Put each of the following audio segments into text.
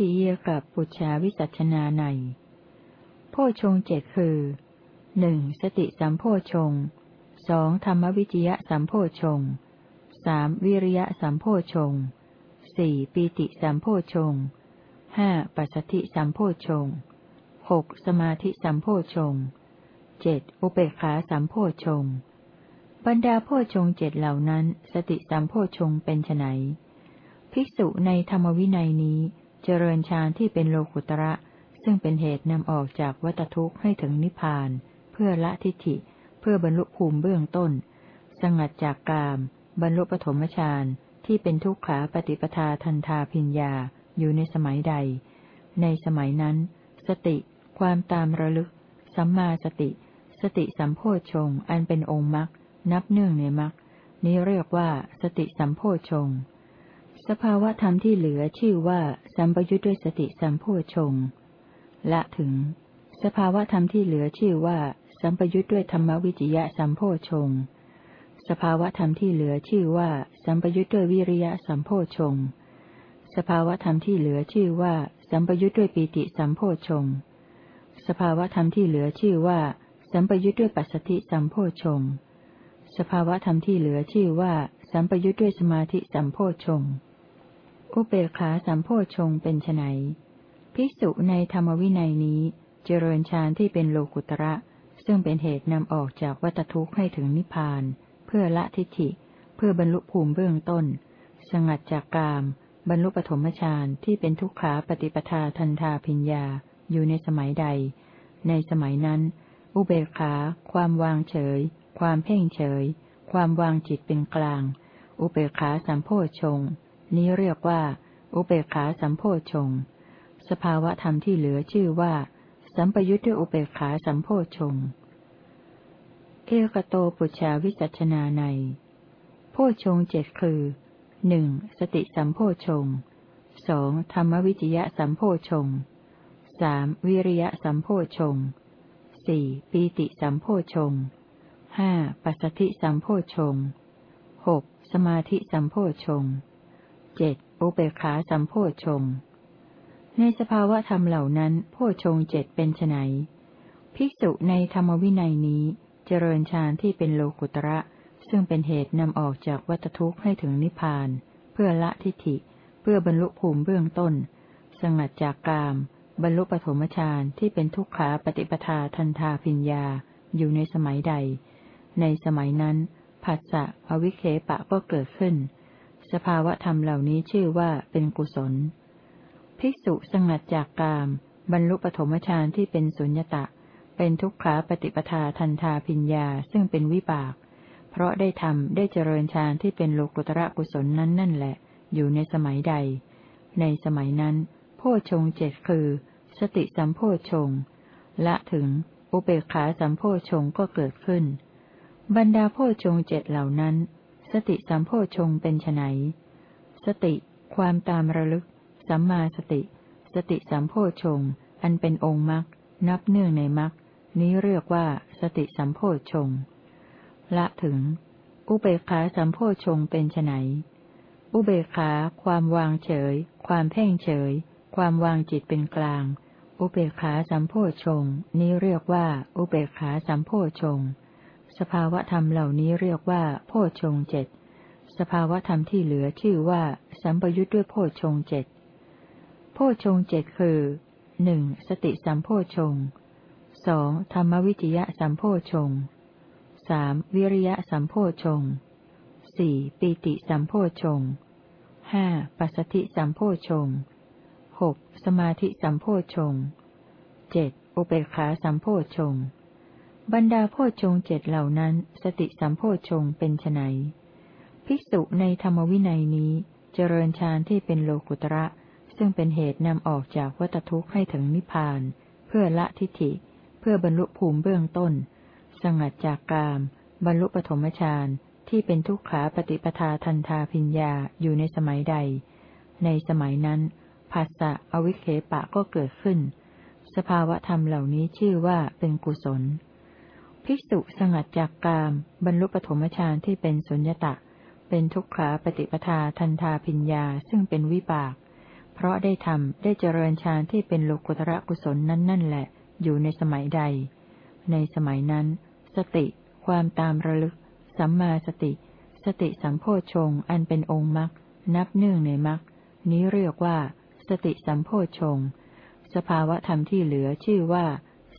ติเยกับปุจฉาวิสัชนาในโพชงเจ็ดคือหนึ่งสติสัมโพชงสองธรรมวิจยะสัมโพชงสามวิริยะสัมโพชงสี่ปีติสัมโพชงห้าปัสสติสัมโพชงหกสมาธิสัมโพชงเจ็ดอุเบกขาสัมโพชงบรรดาโพชงเจ็ดเหล่านั้น สติสัมโพชงเป็นไนภิกษุในธรรมวินัยนี้ เจริญฌานที่เป็นโลกุตระ ซึ่งเป็นเหตุนำออกจากวัตทุกข์ให้ถึงนิพพาน เพื่อละทิฏฐิ เพื่อบรรลุภูมิเบื้องต้น สงัดจากกาม บรรลุปฐมฌานที่เป็นทุกขาปฏิปทาทันทาพิญญาอยู่ในสมัยใด ในสมัยนั้น สติ ความตามระลึก สัมมาสติ สติสัมโพชงอันเป็นองค์มรรคนับเนื่องในมรรคนี้เรียกว่าสติสัมโพชง สภาวะธรรมที่เหลือชื่อว่าสัมปยุทธ์ด้วยสติสัมโพชงละถึง สภาวะธรรมที่เหลือชื่อว่า สัมปยุทธ์ด้วยธรรมวิจยะสัมโพชงสภาวะธรรมที่เหลือชื่อว่า สัมปยุทธ์ด้วยวิริยะสัมโพชงสภาวะธรรมที่เหลือชื่อว่า สัมปยุทธ์ด้วยปีติสัมโพชงสภาวะธรรมที่เหลือชื่อว่า สัมปยุทธ์ด้วยปัสสติสัมโพชงสภาวะธรรมที่เหลือชื่อว่า สัมปยุทธ์ด้วยสมาธิสัมโพชง อุเบกขาสัมโพชงเป็นไนภิกษุในธรรมวินัยนี้ เจริญฌานที่เป็นโลกุตระ ซึ่งเป็นเหตุนำออกจากวัตทุกข์ให้ถึงนิพพาน เพื่อละทิฏฐิ เพื่อบรรลุภูมิเบื้องต้น สงัดจากกาม บรรลุปฐมฌานที่เป็นทุกขาปฏิปทาทันทาพิญญาอยู่ในสมัยใด ในสมัยนั้น อุเบกขา ความวางเฉย ความเพ่งเฉย ความวางจิตเป็นกลาง อุเบกขาสัมโพชง นี้เรียกว่า อุเบกขาสัมโพชง สภาวะธรรมที่เหลือชื่อว่า สัมปยุทธ์ด้วยอุเบกขาสัมโพชง เอกโตปุชาวิจัชนาในโพชงเจ็ดคือหนึ่งสติสัมโพชงสองธรรมวิจยะสัมโพชงสามวิริยะสัมโพชงสี่ปีติสัมโพชงห้าปัสสติสัมโพชงหกสมาธิสัมโพชง เจ็ดอุเบกขาสัมโพชงในสภาวะธรรมเหล่านั้นโพชงเจ็ดเป็นไนภิกษุในธรรมวินัยนี้เจริญฌานที่เป็นโลกุตระ ซึ่งเป็นเหตุนำออกจากวัตทุกข์ให้ถึงนิพพาน เพื่อละทิฏฐิ เพื่อบรรลุภูมิเบื้องต้น สงัดจากกาม บรรลุปฐมฌานที่เป็นทุกขาปฏิปทาทันทาพิญญาอยู่ในสมัยใด ในสมัยนั้นผัสสะอวิเคปะก็เกิดขึ้น สภาวะธรรมเหล่านี้ชื่อว่าเป็นกุศล ภิกษุสงัดจากกาม บรรลุปฐมฌานที่เป็นสุญญตะ เป็นทุกขาปฏิปทาทันทาพิญญาซึ่งเป็นวิบาก เพราะได้ทำได้เจริญฌานที่เป็นโลกุตระกุศลนั้นนั่นแหละ อยู่ในสมัยใด ในสมัยนั้น โพชงเจ็ดคือ สติสัมโพชงละถึงอุเบกขาสัมโพชงก็เกิดขึ้น บรรดาโพชงเจ็ดเหล่านั้น สติสัมโพชงเป็นไนสติ ความตามระลึก สัมมาสติ สติสัมโพชง อันเป็นองค์มรรคนับเนื่องในมรรคนี้เรียกว่า สติสัมโพชง ละถึง อุเบกขาสัมโพชงเป็นไนอุเบกขา ความวางเฉย ความเพ่งเฉย ความวางจิตเป็นกลาง อุเบกขาสัมโพชง นี้เรียกว่า อุเบกขาสัมโพชง สภาวธรรมเหล่านี้เรียกว่าโพชงเจ็ด สภาวธรรมที่เหลือชื่อว่าสัมปยุทธ์ด้วยโพชงเจ็ดโพชงเจ็ดคือหนึ่งสติสัมโพชงสองธรรมวิจยะสัมโพชงสามวิริยะสัมโพชงสี่ปีติสัมโพชงห้าปัสสติสัมโพชงหกสมาธิสัมโพชงเจ็ดอุเบกขาสัมโพชง บรรดาโพชงเจ็ดเหล่านั้น สติสัมโพชงเป็นไนภิกษุในธรรมวินัยนี้ เจริญฌานที่เป็นโลกุตระ ซึ่งเป็นเหตุนำออกจากวัตทุกข์ให้ถึงนิพพาน เพื่อละทิฏฐิ เพื่อบรรลุภูมิเบื้องต้น สงัดจากกาม บรรลุปฐมฌานที่เป็นทุกขาปฏิปทาทันทาพิญญาอยู่ในสมัยใด ในสมัยนั้นภาษะอวิเคปะก็เกิดขึ้น สภาวะธรรมเหล่านี้ชื่อว่าเป็นกุศล ภิกษุสงัดจากกาม บรรลุปฐมฌานที่เป็นสุญญตะ เป็นทุกขาปฏิปทาทันทาพิญญาซึ่งเป็นวิบาก เพราะได้ทำได้เจริญฌานที่เป็นโลกุตระกุศลนั้นนั่นแหละ อยู่ในสมัยใด ในสมัยนั้น สติ ความตามระลึก สัมมาสติ สติสัมโพชงอันเป็นองค์มรรคนับเนื่องในมรรคนี้เรียกว่า สติสัมโพชงสภาวะธรรมที่เหลือชื่อว่า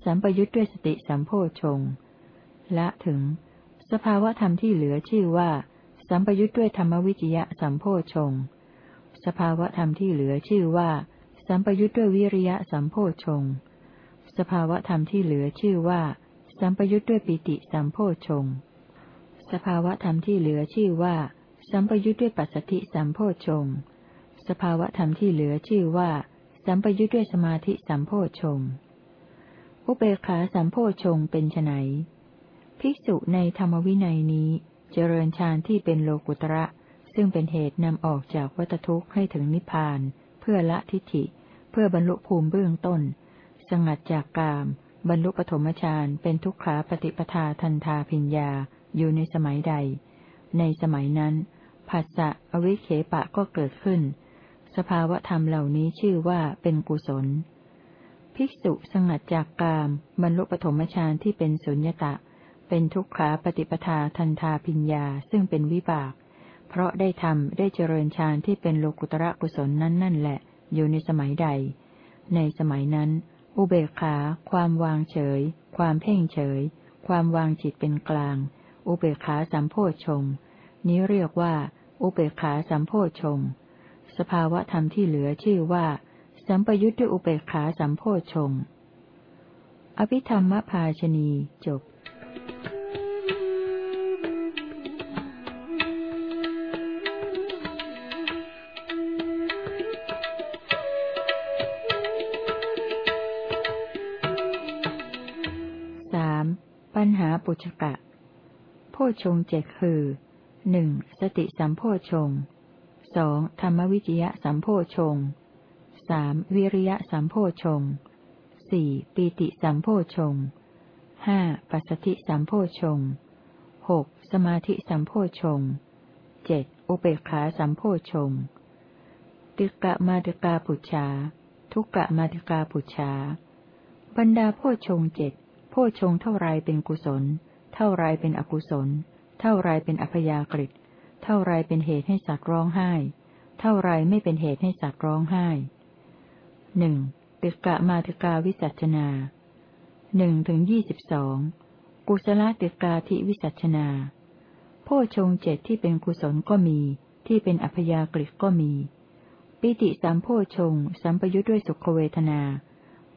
สัมปยุทธ์ด้วยสติสัมโพชง ละถึง สภาวะธรรมที่เหลือชื่อว่า สัมปยุทธ์ด้วยธรรมวิจยะสัมโพชง สภาวะธรรมที่เหลือชื่อว่า สัมปยุทธ์ด้วยวิริยะสัมโพชง สภาวะธรรมที่เหลือชื่อว่า สัมปยุทธ์ด้วยปิติสัมโพชง สภาวะธรรมที่เหลือชื่อว่า สัมปยุทธ์ด้วยปัสสติสัมโพชง สภาวะธรรมที่เหลือชื่อว่า สัมปยุทธ์ด้วยสมาธิสัมโพชงอุเบกขาสัมโพชงเป็นไน ภิกษุในธรรมวินัยนี้ เจริญฌานที่เป็นโลกุตระ ซึ่งเป็นเหตุนำออกจากวัฏทุกข์ให้ถึงนิพพาน เพื่อละทิฏฐิ เพื่อบรรลุภูมิเบื้องต้น สงัดจากกาม บรรลุปฐมฌานเป็นทุกขาปฏิปทาทันทาพิญญาอยู่ในสมัยใด ในสมัยนั้นภาษะอวิเคปะก็เกิดขึ้น สภาวะธรรมเหล่านี้ชื่อว่าเป็นกุศล ภิกษุสงัดจากกาม บรรลุปฐมฌานที่เป็นสุญญตะ เป็นทุกขาปฏิปทาทันทาพิญญาซึ่งเป็นวิบาก เพราะได้ทำได้เจริญฌานที่เป็นโลกุตระกุศลนั้นนั่นแหละ อยู่ในสมัยใด ในสมัยนั้น อุเบกขา ความวางเฉย ความเพ่งเฉย ความวางจิตเป็นกลาง อุเบกขาสัมโพชงนี้เรียกว่า อุเบกขาสัมโพชงสภาวะธรรมที่เหลือชื่อว่า สัมปยุทธ์ด้วยอุเบกขาสัมโพชงอภิธรรมภาชนีจบ ปุชกะโพชงเจ็ดคือหนึ่งสติสัมโพชงสองธรรมวิจยะสัมโพชงสามวิริยะสัมโพชงสี่ปีติสัมโพชงห้าปัสสติสัมโพชงหกสมาธิสัมโพชงเจ็ดอุเบกขาสัมโพชงติกะมาติกาปุจฉาทุกกะมาติกาปุจฉาบรรดาโพชงเจ็ด โพชงเท่าไรเป็นกุศล เท่าไรเป็นอกุศล เท่าไรเป็นอัพยากฤิเท่าไรเป็นเหตุให้สัตว์ร้องไห้ เท่าไรไม่เป็นเหตุให้สัตว์ร้องไห้หนึ่งติกะมาติกาวิสัชนาหนึ่งถึงยี่สิบสองกุศลติกาทิวิสัชนาโพชงเจ็ดที่เป็นกุศลก็มี ที่เป็นอัพยากฤิก็มี ปิติสามโพชงสัมปยุทธ์ด้วยสุขเวทนา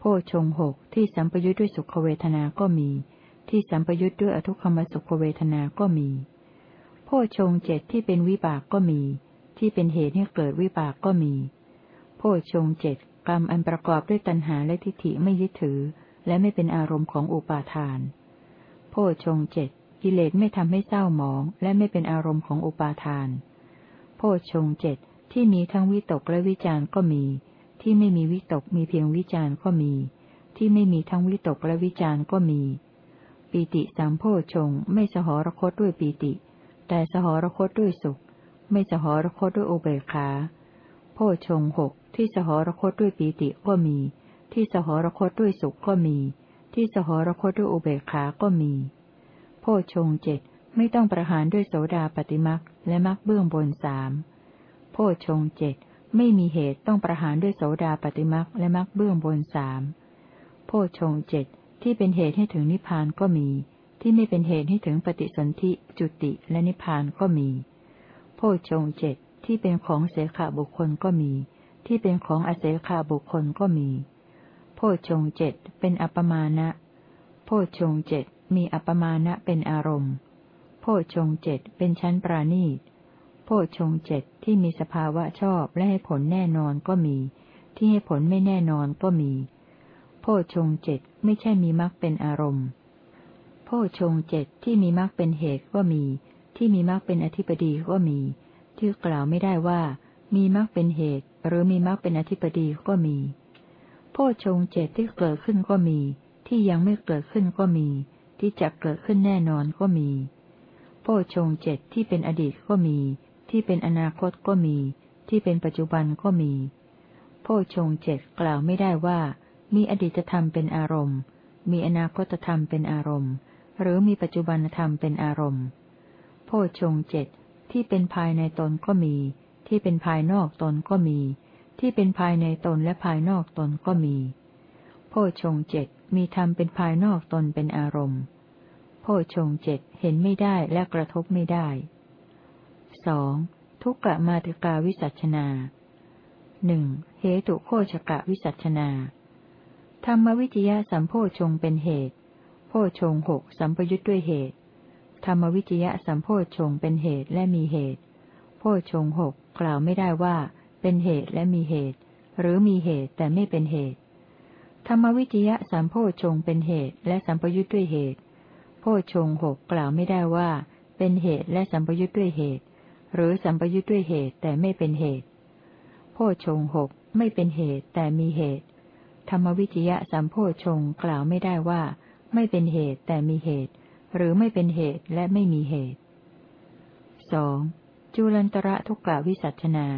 พชงหกที่สัมปยุทธ์ด้วยสุขเวทนาก็มี ที่สัมปยุทธ์ด้วยอทุกขมสุขเวทนาก็มีโพชงเจ็ดที่เป็นวิบากก็มี ที่เป็นเหตุให้เกิดวิบากก็มี โพชงเจ็ดกรรมอันประกอบด้วยตัณหาและทิฏฐิไม่ยึดถือ และไม่เป็นอารมณ์ของอุปาทาน โพชงเจ็ดกิเลสไม่ทำให้เศร้าหมอง และไม่เป็นอารมณ์ของอุปาทาน โพชงเจ็ดที่มีทั้งวิตกและวิจารก็มี ที่ไม่มีวิตกมีเพียงวิจารณ์ก็มี ที่ไม่มีทั้งวิตกและวิจารณ์ก็มี ปีติสามโพชงไม่สหรคตด้วยปีติ แต่สหรคตด้วยสุข ไม่สหรคตด้วยอุเบกขา โพชงหกที่สหรคตด้วยปีติก็มี ที่สหรคตด้วยสุขก็มี ที่สหรคตด้วยอุเบกขาก็มี โพชงเจ็ดไม่ต้องประหารด้วยโสดาปฏิมักและมักเบื้องบนสามโพชงเจ็ด ไม่มีเหตุต้องประหารด้วยโสดาปฏิมักและมักเบื้องบนสามโพชงเจ็ดที่เป็นเหตุให้ถึงนิพพานก็มี ที่ไม่เป็นเหตุให้ถึงปฏิสนธิจุติและนิพพานก็มี โพชงเจ็ดที่เป็นของเสขาบุคคลก็มี ที่เป็นของอเสขาบุคคลก็มี โพชงเจ็ดเป็นอัปมาณะโพชงเจ็ดมีอัปมาณะเป็นอารมณ์ โพชงเจ็ดเป็นชั้นปราณีต โพชงเจ็ดที่มีสภาวะชอบและให้ผลแน่นอนก็มี ที่ให้ผลไม่แน่นอนก็มี โพชงเจ็ดไม่ใช่มีมรรคเป็นอารมณ์ โพชงเจ็ดที่มีมรรคเป็นเหตุก็มี ที่มีมรรคเป็นอธิปดีก็มี ที่กล่าวไม่ได้ว่า มีมรรคเป็นเหตุ หรือมีมรรคเป็นอธิปดีก็มี โพชงเจ็ดที่เกิดขึ้นก็มี ที่ยังไม่เกิดขึ้นก็มี ที่จะเกิดขึ้นแน่นอนก็มี โพชงเจ็ดที่เป็นอดีตก็มี ที่เป็นอนาคตก็มี ที่เป็นปัจจุบันก็มีโพชงเจ็ดกล่าวไม่ได้ว่า มีอดีตธรรมเป็นอารมณ์ มีอนาคตธรรมเป็นอารมณ์ หรือมีปัจจุบันธรรมเป็นอารมณ์โพชงเจ็ดที่เป็นภายในตนก็มี ที่เป็นภายนอกตนก็มี ที่เป็นภายในตนและภายนอกตนก็มีโพชงเจ็ดมีธรรมเป็นภายนอกตนเป็นอารมณ์โพชงเจ็ดเห็นไม่ได้และกระทบไม่ได้ สองทุกกะมาติกาวิสัชนาหนึ่งเหตุโคชกะวิสัชนา ธรรมวิจยะสัมโพชงเป็นเหตุ โพชงหกสัมปยุทธ์ด้วยเหตุ ธรรมวิจยะสัมโพชงเป็นเหตุและมีเหตุ โพชงหกกล่าวไม่ได้ว่า เป็นเหตุและมีเหตุ หรือมีเหตุแต่ไม่เป็นเหตุ ธรรมวิจยะสัมโพชงเป็นเหตุและสัมปยุทธ์ด้วยเหตุ โพชงหกกล่าวไม่ได้ว่า เป็นเหตุและสัมปยุทธ์ด้วยเหตุ หรือสัมปยุทธ์ด้วยเหตุแต่ไม่เป็นเหตุ โพชงหกไม่เป็นเหตุแต่มีเหตุ ธรรมวิจยะสัมโพชงกล่าวไม่ได้ว่า ไม่เป็นเหตุแต่มีเหตุ หรือไม่เป็นเหตุและไม่มีเหตุสองจุลันตระทุกกะวิสัชนา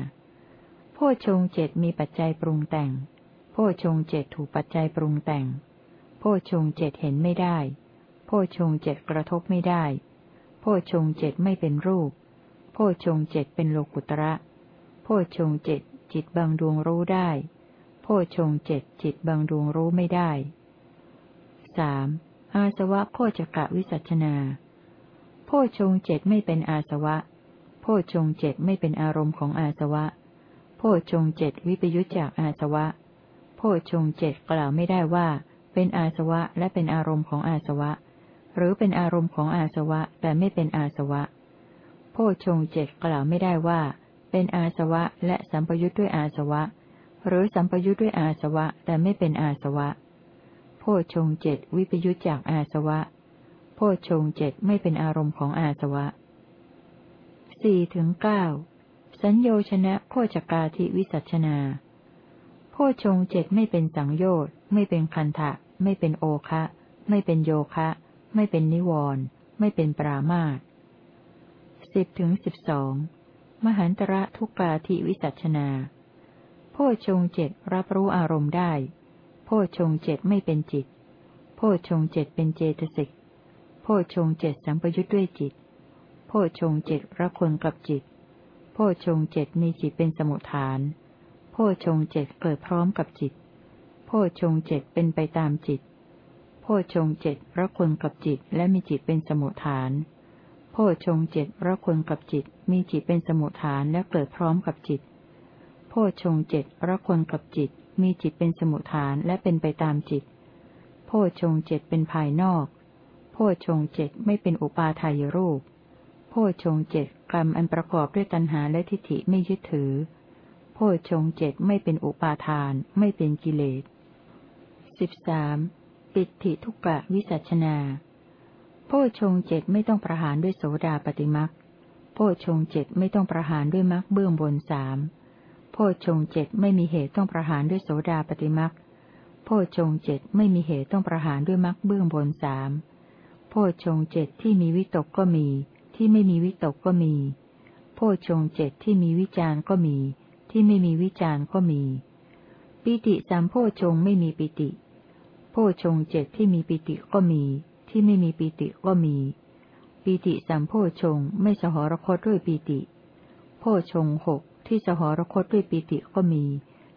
โพชงเจ็ดมีปัจจัยปรุงแต่ง โพชงเจ็ดถูกปัจจัยปรุงแต่ง โพชงเจ็ดเห็นไม่ได้ โพชงเจ็ดกระทบไม่ได้ โพชงเจ็ดไม่เป็นรูป โพชงเจ็ดเป็นโลกุตระ โพชงเจ็ดจิตบางดวงรู้ได้ โพชงเจ็ดจิตบางดวงรู้ไม่ได้สามอาสวะโพชกะวิสัชนา โพชงเจ็ดไม่เป็นอาสวะ โพชงเจ็ดไม่เป็นอารมณ์ของอาสวะ โพชงเจ็ดวิปยุจจากอาสวะ โพชงเจ็ดกล่าวไม่ได้ว่า เป็นอาสวะและเป็นอารมณ์ของอาสวะ หรือเป็นอารมณ์ของอาสวะแต่ไม่เป็นอาสวะ โพชงเจ็ดกล่าวไม่ได้ว่า เป็นอาสวะและสัมปยุทธ์ด้วยอาสวะ หรือสัมปยุทธ์ด้วยอาสวะแต่ไม่เป็นอาสวะ โพชงเจ็ดวิปยุทธจากอาสวะ โพชงเจ็ดไม่เป็นอารมณ์ของอาสวะสี่ถึงเก้าสัญโยชนะโพชกาธิวิสัชนาโพชงเจ็ดไม่เป็นสังโยชน์ ไม่เป็นคันทะไม่เป็นโอคะ ไม่เป็นโยคะ ไม่เป็นนิวรณ์ไม่เป็นปรามาต สิบถึงสิบสองมหันตระทุกกาธิวิสัชนา โพชงเจ็ดรับรู้อารมณ์ได้ โพชงเจ็ดไม่เป็นจิต โพชงเจ็ดเป็นเจตสิก โพชงเจ็ดสัมปยุทธ์ด้วยจิต โพชงเจ็ดรักคนกับจิต โพชงเจ็ดมีจิตเป็นสมุทฐาน โพชงเจ็ดเกิดพร้อมกับจิต โพชงเจ็ดเป็นไปตามจิต โพชงเจ็ดรักคนกับจิตและมีจิตเป็นสมุทฐาน พชงเจ็ดรักคนกับจิต มีจิตเป็นสมุทฐานและเกิดพร้อมกับจิต โพชงเจ็ดรักคนกับจิต มีจิตเป็นสมุทฐานและเป็นไปตามจิต โพชงเจ็ดเป็นภายนอก โพชงเจ็ดไม่เป็นอุปาทายรูป โพชงเจ็ดกรรมอันประกอบด้วยตัณหาและทิฏฐิไม่ยึดถือ โพชงเจ็ดไม่เป็นอุปาทาน ไม่เป็นกิเลสสิบสามปิติทุกกะวิสัชนา โพชงเจ็ดไม่ต้องประหารด้วยโสดาปฏิมักโพชงเจ็ดไม่ต้องประหารด้วยมักเบื้องบนสามโพชงเจ็ดไม่มีเหตุต้องประหารด้วยโสดาปฏิมักโพชงเจ็ดไม่มีเหตุต้องประหารด้วยมักเบื้องบนสามโพชงเจ็ดที่มีวิตกก็มี ที่ไม่มีวิตกก็มี โพชงเจ็ดที่มีวิจารก็มี ที่ไม่มีวิจารก็มี ปิติสามโพชงไม่มีปิติ โพชงเจ็ดที่มีปิติก็มี ที่ไม่มีปีติก็มี ปีติสัมโพชงไม่สหรคตด้วยปีติ โพชงหกที่สหรคตด้วยปีติก็มี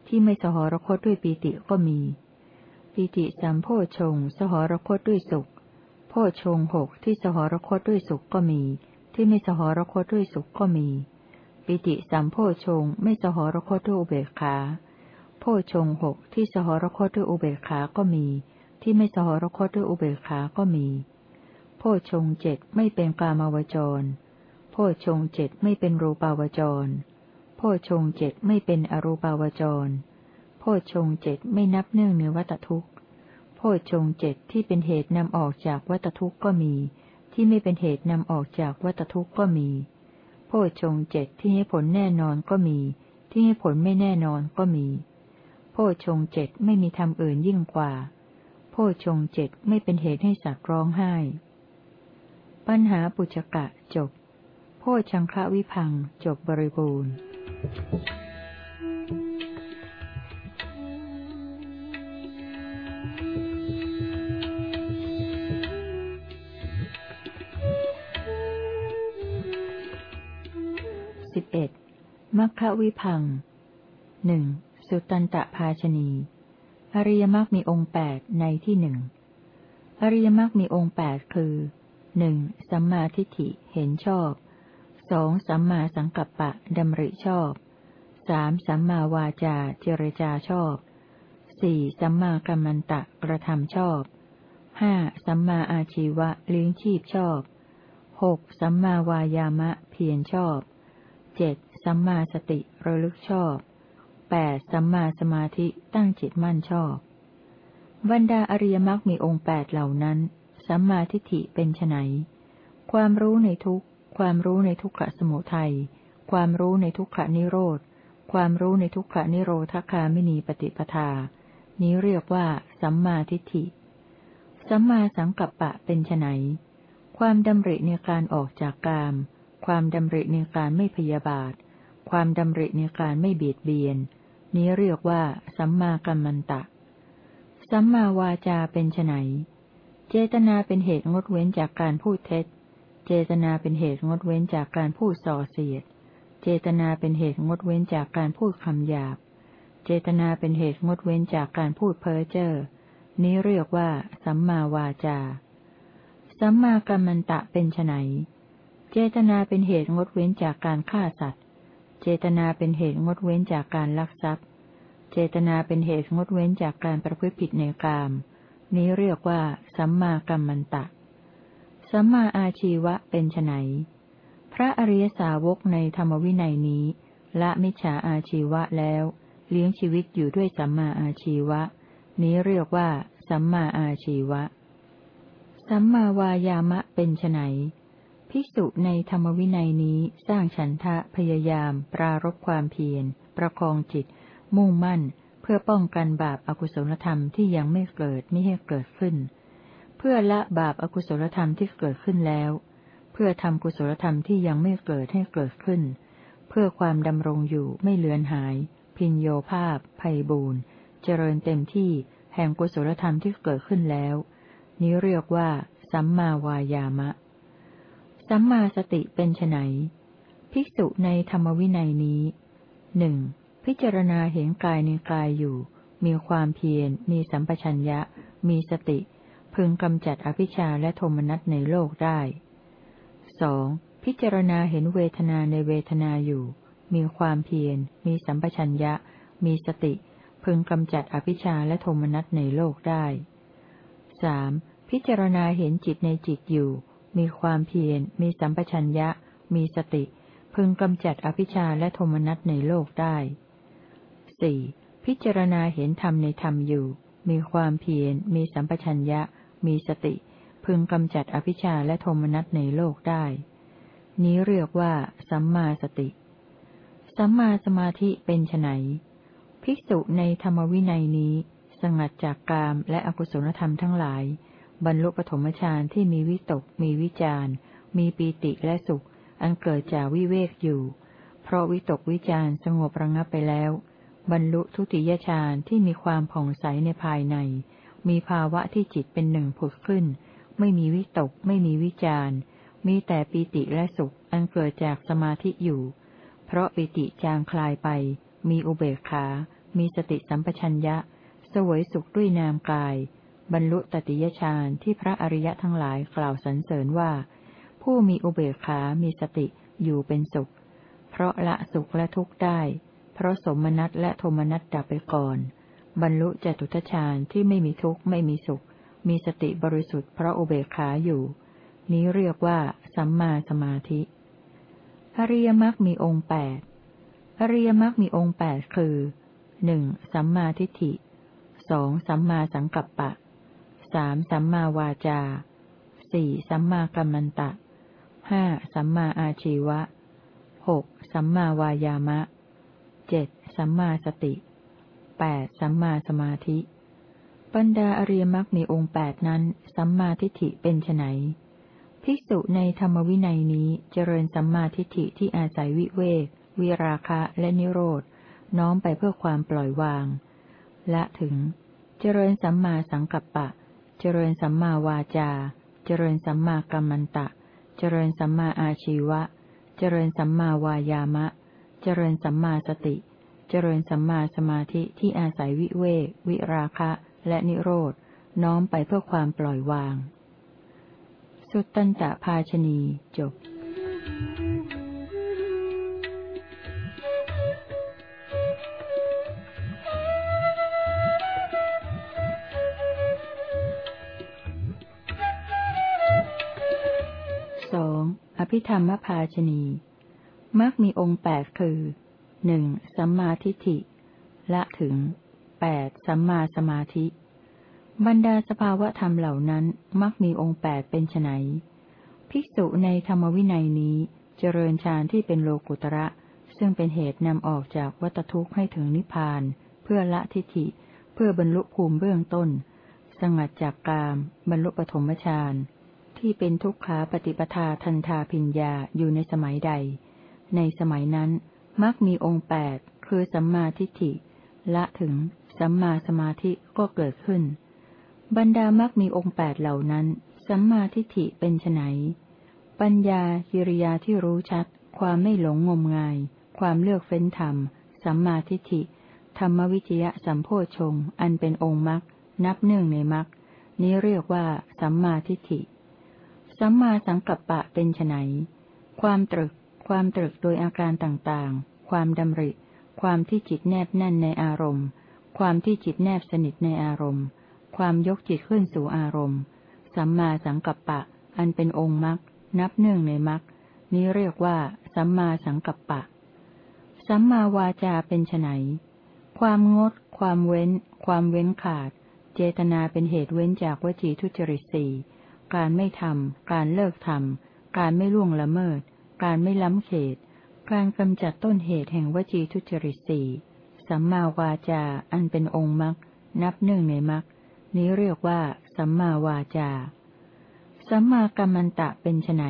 ที่ไม่สหรคตด้วยปีติก็มี ปีติสัมโพชงสหรคตด้วยสุข โพชงหกที่สหรคตด้วยสุขก็มี ที่ไม่สหรคตด้วยสุขก็มี ปิติสัมโพชงไม่สหรคตด้วยอุเบกขา โพชงหกที่สหรคตด้วยอุเบกขาก็มี ที่ไม่สหรคตด้วยอุเบกขาก็มี โพชงเจ็ดไม่เป็นกามาวจร โพชงเจ็ดไม่เป็นรูปาวจร โพชงเจ็ดไม่เป็นอรูปาวจร โพชงเจ็ดไม่นับเนื่องเนื้อวัตทุกข์โพชงเจ็ดที่เป็นเหตุนำออกจากวัตทุกข์ก็มี ที่ไม่เป็นเหตุนำออกจากวัตทุกข์ก็มี โพชงเจ็ดที่ให้ผลแน่นอนก็มี ที่ให้ผลไม่แน่นอนก็มี โพชงเจ็ดไม่มีธรรมอื่นยิ่งกว่า ชงเจ็ดไม่เป็นเหตุให้สัตว์ร้องไห้ ปัญหาปุจกะจบ โพชังคละวิพังจบบริบูรณ์สิบเอ็ดมัคควิพังหนึ่งสุตันตภาชนี อริยมรรคมีองค์แปดในที่หนึ่งอริยมรรคมีองค์แปดคือหนึ่งสัมมาทิฏฐิเห็นชอบสองสัมมาสังกัปปะดำริชอบสามสัมมาวาจาเจรจาชอบสี่สัมมากัมมันตะกระทำชอบห้าสัมมาอาชีวะเลี้ยงชีพชอบหกสัมมาวายามะเพียรชอบเจ็ดสัมมาสติระลึกชอบ แปดสัมมาสมาธิตั้งจิตมั่นชอบ บรรดาอริยมรรคมีองค์แปดเหล่านั้น สัมมาทิฏฐิเป็นไนความรู้ในทุกความรู้ในทุกขสมุทัย ความรู้ในทุกขนิโรธ ความรู้ในทุกขนิโรธคาไม่มีปฏิปทา นี้เรียกว่า สัมมาทิฏฐิ สัมมาสังกัปปะเป็นไนความดำริในการออกจากกาม ความดำริในการไม่พยาบาท ความดำริในการไม่เบียดเบียน นี้เรียกว่า สัมมากัมมันตะ สัมมาวาจาเป็นไนเจตนาเป็นเหตุงดเว้นจากการพูดเท็จ เจตนาเป็นเหตุงดเว้นจากการพูดส่อเสียด เจตนาเป็นเหตุงดเว้นจากการพูดคำหยาบ เจตนาเป็นเหตุงดเว้นจากการพูดเพ้อเจ้อ นี้เรียกว่า สัมมาวาจา สัมมากัมมันตะเป็นไนเจตนาเป็นเหตุงดเว้นจากการฆ่าสัตว์ เจตนาเป็นเหตุงดเว้นจากการลักทรัพย์ เจตนาเป็นเหตุงดเว้นจากการประพฤติผิดในกาม นี้เรียกว่า สัมมากัมมันตะ สัมมาอาชีวะเป็นไนพระอริยสาวกในธรรมวินัยนี้ ละมิจฉาอาชีวะแล้ว เลี้ยงชีวิตอยู่ด้วยสัมมาอาชีวะ นี้เรียกว่า สัมมาอาชีวะ สัมมาวายามะเป็นไน ภิกษุในธรรมวินัยนี้สร้างฉันทะพยายาม ปรารบความเพียร ประคองจิต มุ่งมั่น เพื่อป้องกันบาปอากุศลธรรมที่ยังไม่เกิดไม่ให้เกิดขึ้น เพื่อละบาปอกุศลธรรมที่เกิดขึ้นแล้ว เพื่อทำกุศลธรรมที่ยังไม่เกิดให้เกิดขึ้น เพื่อความดำรงอยู่ไม่เลือนหาย พินโยภาพภัยบูนเจริญเต็มที่แห่งกุศลธรรมที่เกิดขึ้นแล้ว นี้เรียกว่า สัมมาวายามะ สัมมาสติเป็นไนภิกษุในธรรมวินัยนี้หนึ่งพิจารณาเห็นกายในกายอยู่ มีความเพียร มีสัมปชัญญะ มีสติ พึงกำจัดอภิชาและโทมนัสในโลกได้สองพิจารณาเห็นเวทนาในเวทนาอยู่ มีความเพียร มีสัมปชัญญะ มีสติ พึงกำจัดอภิชาและโทมนัสในโลกได้สพิจารณาเห็นจิตในจิตอยู่ มีความเพียร มีสัมปชัญญะ มีสติ พึงกำจัดอภิชาและโทมนัสในโลกได้สี่พิจารณาเห็นธรรมในธรรมอยู่ มีความเพียร มีสัมปชัญญะ มีสติ พึงกำจัดอภิชาและโทมนัสในโลกได้ นี้เรียกว่า สัมมาสติ สัมมาสมาธิเป็นไนภิกษุในธรรมวินัยนี้ สงัดจากกามและอกุศลธรรมทั้งหลาย บรรลุปฐมฌานที่มีวิตก มีวิจารมีปีติและสุข อันเกิดจากวิเวกอยู่ เพราะวิตกวิจารสงบระงับไปแล้ว บรรลุทุติยฌานที่มีความผ่องใสในภายใน มีภาวะที่จิตเป็นหนึ่งผุดขึ้น ไม่มีวิตก ไม่มีวิจารมีแต่ปีติและสุข อันเกิดจากสมาธิอยู่ เพราะปิติจางคลายไป มีอุเบกขา มีสติสัมปชัญญะ สวยสุขด้วยนามกาย บรรลุตติยฌานที่พระอริยะทั้งหลายกล่าวสรรเสริญว่า ผู้มีอุเบกขา มีสติ อยู่เป็นสุข เพราะละสุขและทุกข์ได้ เพราะสมนัตและโทมนัตดับไปก่อน บรรลุจตุทชาญที่ไม่มีทุกข์ไม่มีสุข มีสติบริสุทธิ์เพราะอุเบกขาอยู่ นี้เรียกว่า สัมมาสมาธิ อริยมรรคมีองค์แปดอริยมรรคมีองค์แปดคือหนึ่งสัมมาทิฏฐิสองสัมมาสังกัปปะ สามสัมมาวาจาสี่สัมมากัมมันตะห้าสัมมาอาชีวะหกสัมมาวายามะเจ็ดสัมมาสติแปดสัมมาสมาธิบรรดาอริยมรรคมีองค์แปดนั้น สัมมาทิฏฐิเป็นไนภิกษุในธรรมวินัยนี้เจริญสัมมาทิฏฐิที่อาศัยวิเวก วิราคะและนิโรธ น้อมไปเพื่อความปล่อยวาง และถึง เจริญสัมมาสังกัปปะ เจริญสัมมาวาจา เจริญสัมมากัมมันตะ เจริญสัมมาอาชีวะ เจริญสัมมาวายามะ เจริญสัมมาสติ เจริญสัมมาสมาธิที่อาศัยวิเวกวิราคะ และนิโรธน้อมไปเพื่อความปล่อยวาง สุตตันตภาชนีจบส ภิธรรมภาชนีมักมีองค์แปดคือหนึ่งสัมมาทิฏฐิ ละถึงแปดสัมมาสมาธิ บรรดาสภาวะธรรมเหล่านั้นมักมีองค์แปดเป็นไนภิกษุในธรรมวินัยนี้เจริญฌานที่เป็นโลกุตระ ซึ่งเป็นเหตุนำออกจากวัตทุกข์ให้ถึงนิพพาน เพื่อละทิฏฐิ เพื่อบรรลุภูมิเบื้องต้น สงัดจากกาม บรรลุปฐมฌาน ที่เป็นทุกขาปฏิปทาทันทาพิญญาอยู่ในสมัยใด ในสมัยนั้นมักมีองค์แปดคือสัมมาทิฏฐิ ละถึงสัมมาสมาธิก็เกิดขึ้น บรรดามักมีองค์แปดเหล่านั้น สัมมาทิฏฐิเป็นไนปัญญากิริยาที่รู้ชัด ความไม่หลงงมงาย ความเลือกเฟ้นธรรม สัมมาทิฏฐิ ธรรมวิจยะสัมโพชงอันเป็นองค์มรรคนับเนื่องในมรรคนี้เรียกว่าสัมมาทิฏฐิ สัมมาสังกัปปะเป็นไนความตรึก ความตรึกโดยอาการต่างๆ ความดำริ ความที่จิตแนบแน่นในอารมณ์ ความที่จิตแนบสนิทในอารมณ์ ความยกจิตขึ้นสู่อารมณ์ สัมมาสังกัปปะ อันเป็นองค์มรรค นับเนื่งในมรรค นี้เรียกว่า สัมมาสังกัปปะ สัมมาวาจาเป็นไนความงด ความเว้น ความเว้นขาด เจตนาเป็นเหตุเว้นจากวจีทุจริตสี่ การไม่ทำ การเลิกทำ การไม่ล่วงละเมิด การไม่ล้ำเขต การกำจัดต้นเหตุแห่งวจีทุจริตสี่สัมมาวาจา อันเป็นองค์มรรค นับหนึ่งในมรรค นี้เรียกว่า สัมมาวาจา สัมมากัมมันตะเป็นไน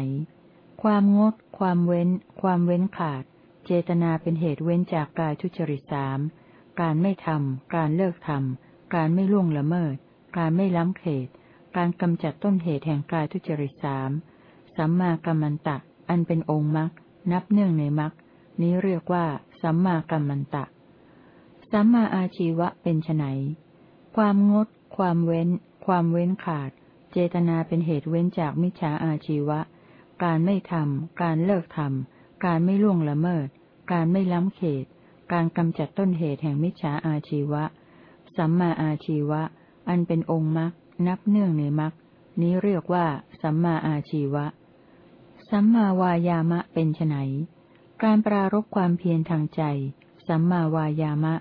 ความงด ความเว้น ความเว้นขาด เจตนาเป็นเหตุเว้นจากกายทุจริตสามการไม่ทำ การเลิกทำ การไม่ล่วงละเมิด การไม่ล้ำเขต การกำจัดต้นเหตุแห่งกายทุจริตสามสัมมากัมมันตะ อันเป็นองค์มรรคนับเนื่องในมรรคนี้เรียกว่า สัมมากัมมันตะ สัมมาอาชีวะเป็นไนความงด ความเว้น ความเว้นขาด เจตนาเป็นเหตุเว้นจากมิจฉาอาชีวะ การไม่ทำการเลิกทำการไม่ล่วงละเมิด การไม่ล้ำเขต การกำจัดต้นเหตุแห่งมิจฉาอาชีวะ สัมมาอาชีวะ อันเป็นองค์มรรค นับเนื่องในมรรคนี้เรียกว่า สัมมาอาชีวะ สัมมาวายามะเป็นไนการปรารบความเพียรทางใจ สัมมาวายามะ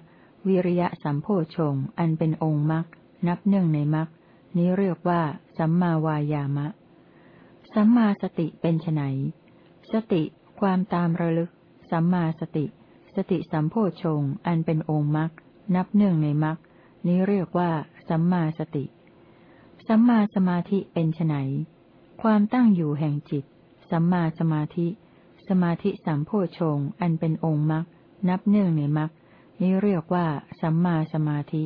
วิริยะสัมโพชงอันเป็นองค์มรรคนับเนื่องในมรรคนี้เรียกว่า สัมมาวายามะ สัมมาสติเป็นไนสติ ความตามระลึก สัมมาสติ สติสัมโพชงอันเป็นองค์มรรคนับเนื่องในมรรคนี้เรียกว่า สัมมาสติ สัมมาสมาธิเป็นไนความตั้งอยู่แห่งจิต สัมมาสมาธิ สมาธิสัมโพชงอันเป็นองค์มรรคนับเนื่องในมรรคนี้เรียกว่า สัมมาสมาธิ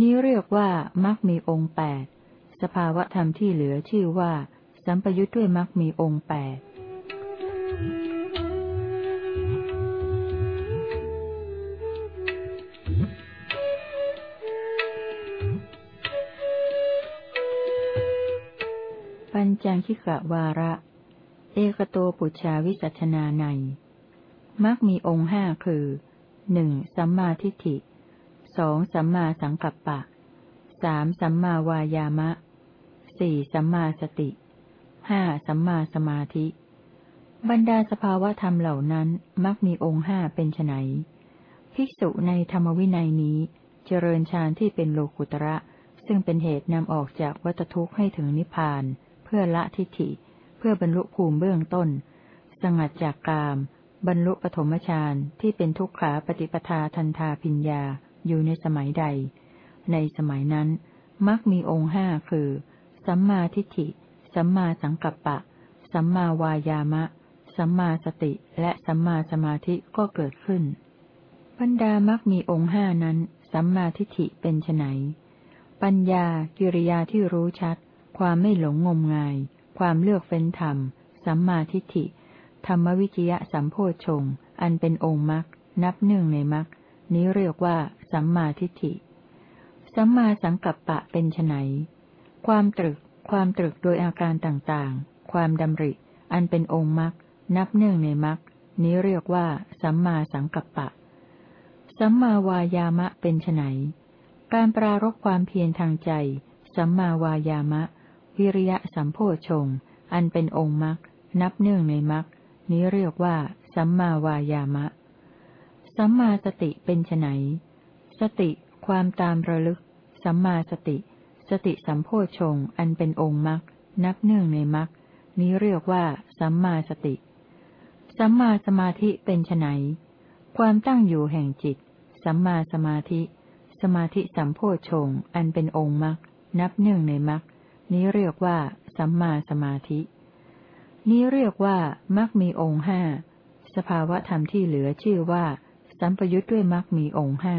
นี้เรียกว่ามรรคมีองค์แปดสภาวะธรรมที่เหลือชื่อว่า สัมปยุทธ์ด้วยมรรคมีองค์แปด ปัญจคิกะวาระ เอกโตปุชาวิสัชนาในมักมีองค์ห้าคือหนึ่งสัมมาทิฏฐิสองสัมมาสังกัปปะสามสัมมาวายามะสี่สัมมาสติห้าสัมมาสมาธิ บรรดาสภาวะธรรมเหล่านั้นมักมีองค์ห้าเป็นไนภิกษุในธรรมวินัยนี้ เจริญฌานที่เป็นโลกุตระ ซึ่งเป็นเหตุนำออกจากวัตทุกข์ให้ถึงนิพพาน เพื่อละทิฏฐิ เพื่อบรรลุภูมิเบื้องต้น สงัดจากกาม บรรลุปฐมฌานที่เป็นทุกขาปฏิปทาทันทาพิญญาอยู่ในสมัยใด ในสมัยนั้นมักมีองค์ห้าคือ สัมมาทิฏฐิ สัมมาสังกัปปะ สัมมาวายามะ สัมมาสติและสัมมาสมาธิก็เกิดขึ้นบรรดามักมีองค์ห้านั้น สัมมาทิฏฐิเป็นไนปัญญากิริยาที่รู้ชัด ความไม่หลงงมงาย ความเลือกเฟ้นธรรม สัมมาทิฏฐิ ธรรมวิจยะสัมโพชง อันเป็นองค์มรรค นับหนึ่งในมรรค นี้เรียกว่า สัมมาทิฏฐิ สัมมาสังกัปปะเป็นไนความตรึก ความตรึกโดยอาการต่างๆ ความดำริ อันเป็นองค์มรรค นับหนึ่งในมรรค นี้เรียกว่า สัมมาสังกัปปะ สัมมาวายามะเป็นไนการปรารบความเพียรทางใจ สัมมาวายามะ วิริยะสัมโพชงอันเป็นองค์มรรคนับหนึ่องในมรรคนี้เรียกว่า สัมมาวายามะ สัมมาสติเป็นไนสติความตามระลึก สัมมาสติ สติสัมโพชงอันเป็นองค์มรรคนับหนึ่องในมรรคนี้เรียกว่า สัมมาสติ สัมมาสมาธิเป็นไนความตั้งอยู่แห่งจิต สัมมาสมาธิ สมาธิสัมโพชงอันเป็นองค์มรรคนับหนึ่องในมรรค นี้เรียกว่า สัมมาสมาธิ นี้เรียกว่ามรรคมีองค์ห้า สภาวะธรรมที่เหลือชื่อว่า สัมปยุทธ์ด้วยมรรคมีองค์ห้า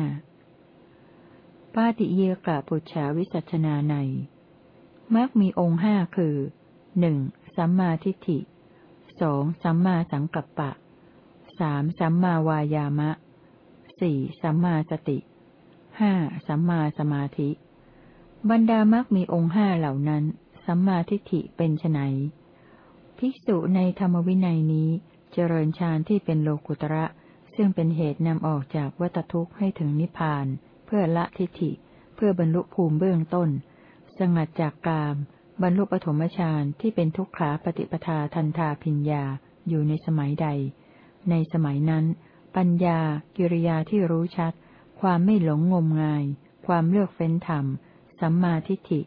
ปาติเยกะปุจฉาวิสัชนาในมรรคมีองค์ห้าคือหนึ่งสัมมาทิฏฐิสองสัมมาสังกัปปะสามสัมมาวายามะสี่สัมมาสติห้าสัมมาสมาธิ บรรดามรรคมีองค์ห้าเหล่านั้น สัมมาทิฏฐิเป็นไนภิกษุในธรรมวินัยนี้เจริญฌานที่เป็นโลกุตระ ซึ่งเป็นเหตุนำออกจากวัตทุกข์ให้ถึงนิพพาน เพื่อละทิฏฐิ เพื่อบรรลุภูมิเบื้องต้น สงัดจากกาม บรรลุปฐมฌานที่เป็นทุกขาปฏิปทาทันทาพิญญาอยู่ในสมัยใด ในสมัยนั้น ปัญญา กิริยาที่รู้ชัด ความไม่หลงงมงาย ความเลือกเฟ้นธรรม สัมมาทิฏฐิ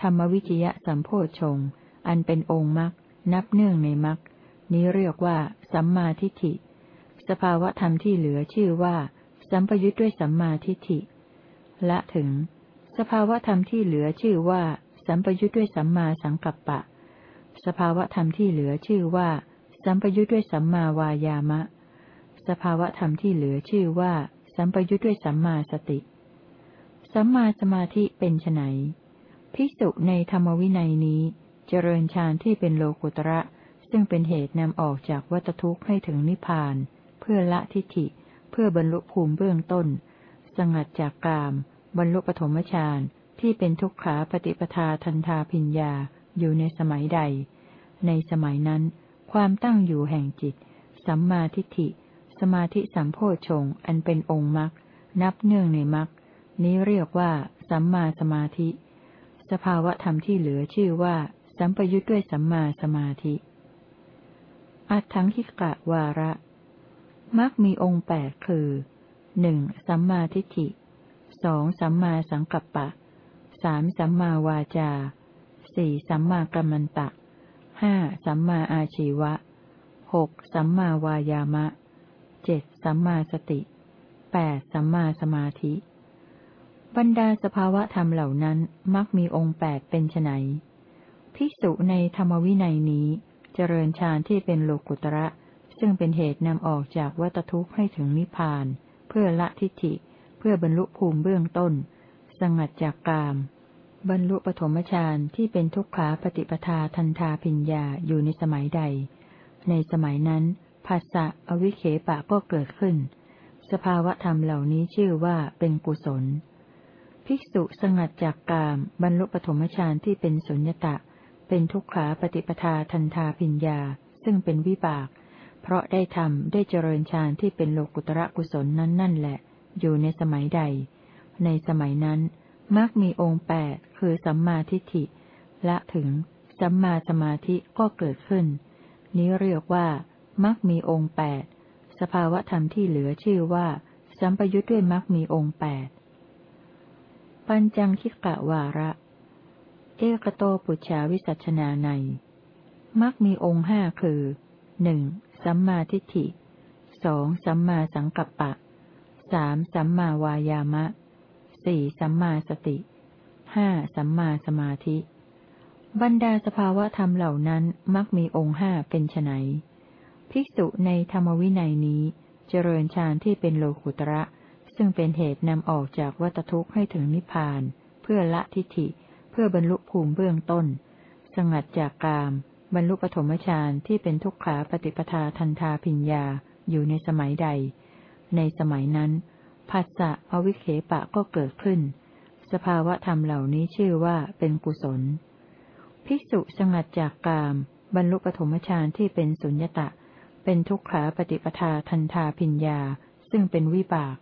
ธรรมวิจยะสัมโพชงอันเป็นองค์มรรคนับเนื่องในมรรคนี้เรียกว่า สัมมาทิฏฐิ สภาวะธรรมที่เหลือชื่อว่า สัมปยุทธ์ด้วยสัมมาทิฏฐิ ละถึง สภาวธรรมที่เหลือชื่อว่า สัมปยุทธ์ด้วยสัมมาสังกัปปะ สภาวธรรมที่เหลือชื่อว่า สัมปยุทธ์ด้วยสัมมาวายามะ สภาวธรรมที่เหลือชื่อว่า สัมปยุทธ์ด้วยสัมมาสติ สัมมาสมาธิเป็นไนพิสุในธรรมวินัยนี้ เจริญฌานที่เป็นโลกุตระ ซึ่งเป็นเหตุนำออกจากวัตทุกข์ให้ถึงนิพพาน เพื่อละทิฏฐิ เพื่อบรรลุภูมิเบื้องต้น สงัดจากกาม บรรลุปฐมฌานที่เป็นทุกขาปฏิปทาทันทาพิญญาอยู่ในสมัยใด ในสมัยนั้น ความตั้งอยู่แห่งจิต สัมมาทิฏฐิ สมาธิสัมโพชงอันเป็นองค์มรรคนับเนื่องในมรรค นี้เรียกว่า สัมมาสมาธิ สภาวะธรรมที่เหลือชื่อว่า สัมปยุทธ์ด้วยสัมมาสมาธิ อัตถังคิกะวาระมรรคมีองค์แปดคือหนึ่งสัมมาทิฏฐิสองสัมมาสังกัปปะสามสัมมาวาจาสี่สัมมากัมมันตะห้าสัมมาอาชีวะหกสัมมาวายามะเจ็ดสัมมาสติแปดสัมมาสมาธิ บรรดาสภาวะธรรมเหล่านั้นมักมีองค์แปดเป็นไนภิกษุในธรรมวินัยนี้เจริญฌานที่เป็นโลกุตระ ซึ่งเป็นเหตุนำออกจากวัตทุกข์ให้ถึงนิพพาน เพื่อละทิฏฐิ เพื่อบรรลุภูมิเบื้องต้น สงัดจากกาม บรรลุปฐมฌานที่เป็นทุกขาปฏิปทาทันทาพิญญาอยู่ในสมัยใด ในสมัยนั้นภาษะอวิเคปะก็เกิดขึ้น สภาวะธรรมเหล่านี้ชื่อว่าเป็นกุศล ภิกษุสงัดจากกาม บรรลุปฐมฌานที่เป็นสุญญตะ เป็นทุกขาปฏิปทาทันทาพิญญา ซึ่งเป็นวิบาก เพราะได้ทำได้เจริญฌานที่เป็นโลกุตระกุศลนั้นนั่นแหละ อยู่ในสมัยใด ในสมัยนั้นมักมีองค์แปดคือสัมมาทิฏฐิละถึง สัมมาสมาธิก็เกิดขึ้น นี้เรียกว่ามักมีองค์แปดสภาวะธรรมที่เหลือชื่อว่า สัมปยุทธ์ด้วยมักมีองค์แปด ปัญจังคิกะวาระ เอกโตปุชาวิสัชนาในมักมีองค์ห้าคือหนึ่งสัมมาทิฏฐิสองสัมมาสังกัปปะสามสัมมาวายามะสี่สัมมาสติห้าสัมมาสมาธิ บรรดาสภาวะธรรมเหล่านั้นมักมีองค์ห้าเป็นไนภิกษุในธรรมวินัยนี้เจริญฌานที่เป็นโลกุตระ ซึ่งเป็นเหตุนำออกจากวัตทุกข์ให้ถึงนิพพาน เพื่อละทิฏฐิ เพื่อบรรลุภูมิเบื้องต้น สงัดจากกาม บรรลุปฐมฌานที่เป็นทุกขาปฏิปทาทันทาพิญญาอยู่ในสมัยใด ในสมัยนั้นผัสสะอวิเคปะก็เกิดขึ้น สภาวะธรรมเหล่านี้ชื่อว่าเป็นกุศล ภิกษุสงัดจากกาม บรรลุปฐมฌานที่เป็นสุญญตะ เป็นทุกขาปฏิปทาทันทาพิญญา ซึ่งเป็นวิบาก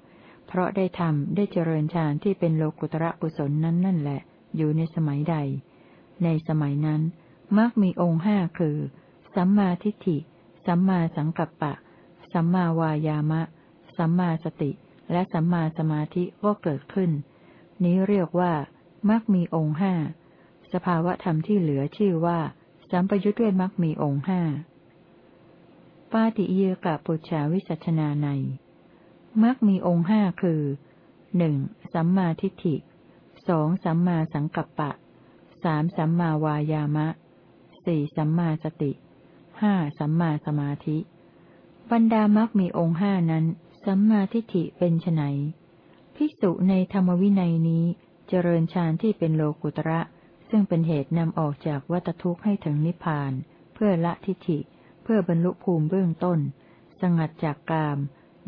เพราะได้ทำได้เจริญฌานที่เป็นโลกุตระกุศลนั้นนั่นแหละ อยู่ในสมัยใด ในสมัยนั้นมักมีองค์ห้าคือ สัมมาทิฏฐิ สัมมาสังกัปปะ สัมมาวายามะ สัมมาสติ และสัมมาสมาธิก็เกิดขึ้น นี้เรียกว่ามักมีองค์ห้า สภาวะธรรมที่เหลือชื่อว่า สัมปยุทธ์ด้วยมักมีองค์ห้า ปาติเยกะปุจฉาวิสัชนาใน มักมีองค์ห้าคือหนึ่งสัมมาทิฏฐิสองสัมมาสังกัปปะสามสัมมาวายามะสี่สัมมาสติห้าสัมมาสมาธิบรรดามักมีองค์ห้านั้น สัมมาทิฏฐิเป็นไนภิกษุในธรรมวินัยนี้เจริญฌานที่เป็นโลกุตระ ซึ่งเป็นเหตุนำออกจากวัตทุกข์ให้ถึงนิพพาน เพื่อละทิฏฐิ เพื่อบรรลุภูมิเบื้องต้น สงัดจากกาม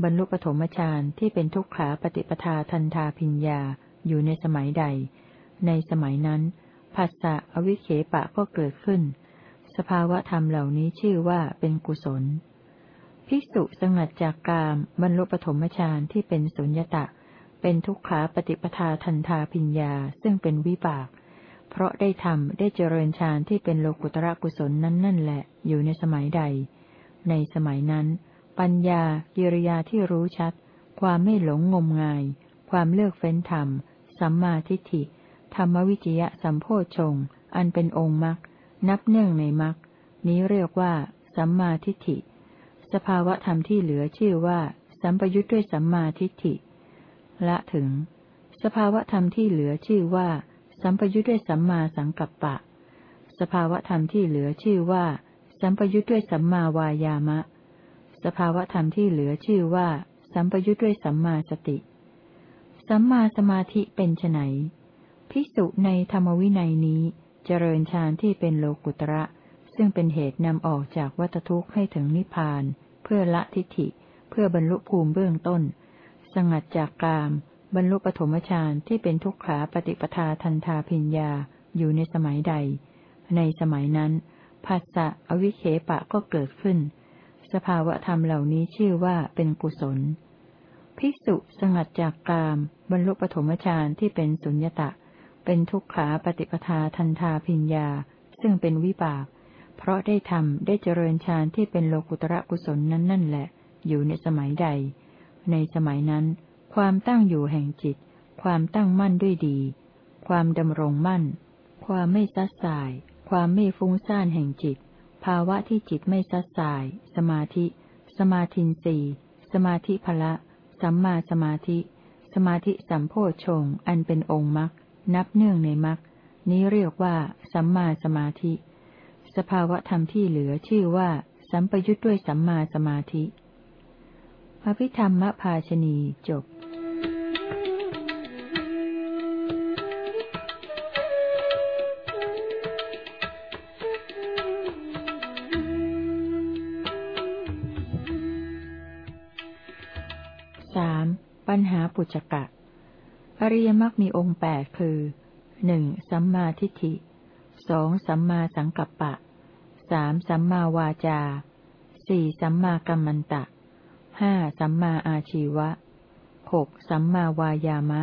บรรลุปฐมฌานที่เป็นทุกขาปฏิปทาทันทาพิญญาอยู่ในสมัยใด ในสมัยนั้นภาษะอวิเคปะก็เกิดขึ้น สภาวะธรรมเหล่านี้ชื่อว่าเป็นกุศล ภิกษุสงัดจากกามบรรลุปฐมฌานที่เป็นสุญญตะ เป็นทุกขาปฏิปทาทันทาพิญญาซึ่งเป็นวิบาก เพราะได้ทำได้เจริญฌานที่เป็นโลกุตระกุศลนั้นนั่นแหละ อยู่ในสมัยใด ในสมัยนั้น ปัญญากิริยาที่รู้ชัด ความไม่หลงงมงาย ความเลือกเฟ้นธรรม สัมมาทิฏฐิ ธรรมวิจยะสัมโพชงอันเป็นองค์มรรคนับเนื่องในมรรคนี้เรียกว่า สัมมาทิฏฐิ สภาวะธรรมที่เหลือชื่อว่า สัมปยุทธ์ด้วยสัมมาทิฏฐิ ละถึง สภาวะธรรมที่เหลือชื่อว่า สัมปยุทธ์ด้วยสัมมาสังกัปปะ สภาวะธรรมที่เหลือชื่อว่า สัมปยุทธ์ด้วยสัมมาวายามะ สภาวะธรรมที่เหลือชื่อว่า สัมปยุทธ์ด้วยสัมมาสติ สัมมาสมาธิเป็นไนพิสุในธรรมวินัยนี้เจริญฌานที่เป็นโลกุตระ ซึ่งเป็นเหตุนำออกจากวัฏทุกข์ให้ถึงนิพพาน เพื่อละทิฏฐิ เพื่อบรรลุภูมิเบื้องต้น สงัดจากกาม บรรลุปฐมฌานที่เป็นทุกขาปฏิปทาทันทาพิญญาอยู่ในสมัยใด ในสมัยนั้นภาษะอวิเคปะก็เกิดขึ้น สภาวะธรรมเหล่านี้ชื่อว่าเป็นกุศล ภิกษุสงัดจากกาม บรรลุปฐมฌานที่เป็นสุญญตะ เป็นทุกขาปฏิปทาทันทาพิญญา ซึ่งเป็นวิบาก เพราะได้ทำได้เจริญฌานที่เป็นโลกุตระกุศลนั้นนั่นแหละ อยู่ในสมัยใด ในสมัยนั้น ความตั้งอยู่แห่งจิต ความตั้งมั่นด้วยดี ความดำรงมั่น ความไม่ซัดสาย ความไม่ฟุ้งซ่านแห่งจิต ภาวะที่จิตไม่ซัดสาย สมาธิ สมาธินสีสมาธิภละ สัมมาสมาธิ สมาธิสัมโพชงอันเป็นองค์มรรคนับเนื่องในมรรคนี้เรียกว่า สัมมาสมาธิ สภาวะธรรมที่เหลือชื่อว่า สัมปยุทธ์ด้วยสัมมาสมาธิอภิธรรมภาชนีจบ จกะ อริยมรรคมีองค์แปดคือหนึ่งสัมมาทิฏฐิสองสัมมาสังกัปปะสามสัมมาวาจาสี่สัมมากัมมันตะห้าสัมมาอาชีวะหกสัมมาวายามะ